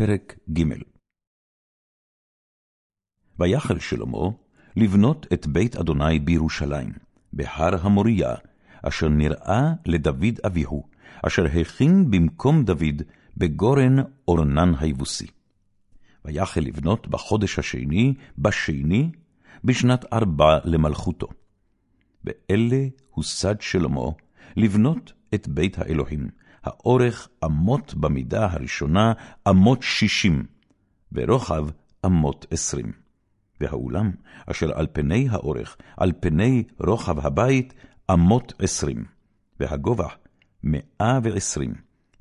פרק ג' ויחל שלמה לבנות את בית אדוני בירושלים, בהר המוריה, אשר נראה לדוד אביהו, אשר הכין במקום דוד בגורן אורנן היבוסי. ויחל לבנות בחודש השני, בשני, בשנת ארבע למלכותו. באלה הוסד שלמה לבנות את בית האלוהים, האורך אמות במידה הראשונה, אמות שישים, ורוחב אמות עשרים. והאולם, אשר על פני האורך, על פני רוחב הבית, אמות עשרים, והגובה מאה ועשרים,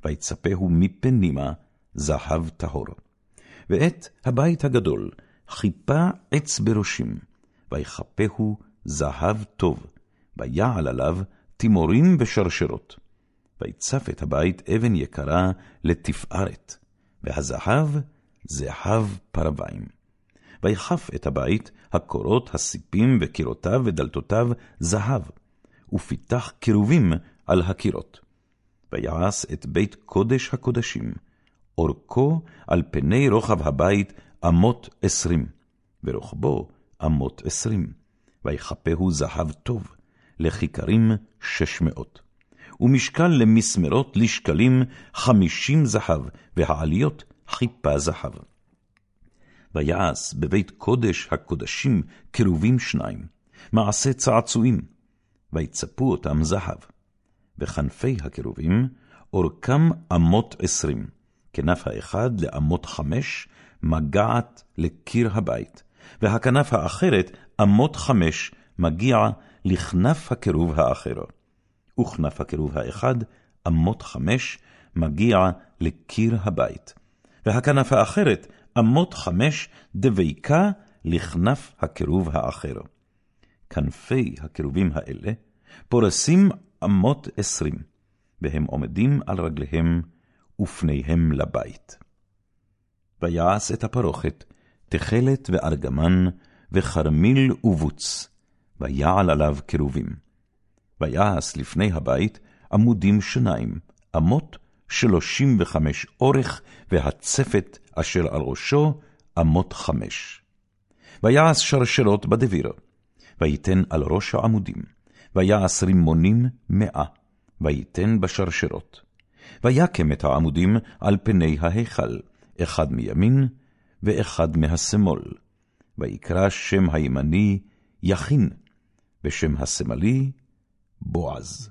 ויצפהו מפנימה זהב טהור. ואת הבית הגדול חיפה עץ בראשים, ויכפהו זהב טוב, ויעל עליו תימורים ושרשרות. ויצף את הבית אבן יקרה לתפארת, והזהב זהב פרוויים. ויכף את הבית הקורות, הסיפים וקירותיו ודלתותיו זהב, ופיתח קירובים על הקירות. ויעש את בית קודש הקודשים, אורכו על פני רוחב הבית אמות עשרים, ורוחבו אמות עשרים, ויכפהו זהב טוב, לכיכרים שש מאות. ומשקל למסמרות לשקלים חמישים זהב, והעליות חיפה זהב. ויעש בבית קודש הקודשים קרובים שניים, מעשה צעצועים, ויצפו אותם זהב. וכנפי הקרובים, אורכם אמות עשרים, כנף האחד לאמות חמש, מגעת לקיר הבית, והכנף האחרת אמות חמש, מגיע לכנף הקירוב האחר. וכנף הקירוב האחד, אמות חמש, מגיע לקיר הבית. והכנף האחרת, אמות חמש, דביקה לכנף הקירוב האחר. כנפי הקירובים האלה פורסים אמות עשרים, והם עומדים על רגליהם ופניהם לבית. ויעש את הפרוכת, תכלת וארגמן, וכרמיל ובוץ, ויעל עליו קירובים. ויעש לפני הבית עמודים שניים, אמות שלושים וחמש אורך, והצפת אשר על ראשו אמות חמש. ויעש שרשרות בדביר, ויתן על ראש העמודים, ויעש רימונים מאה, ויתן בשרשרות. ויקם את העמודים על פני ההיכל, אחד מימין ואחד מהשמאל. ויקרא שם הימני יכין, ושם השמאלי בועז.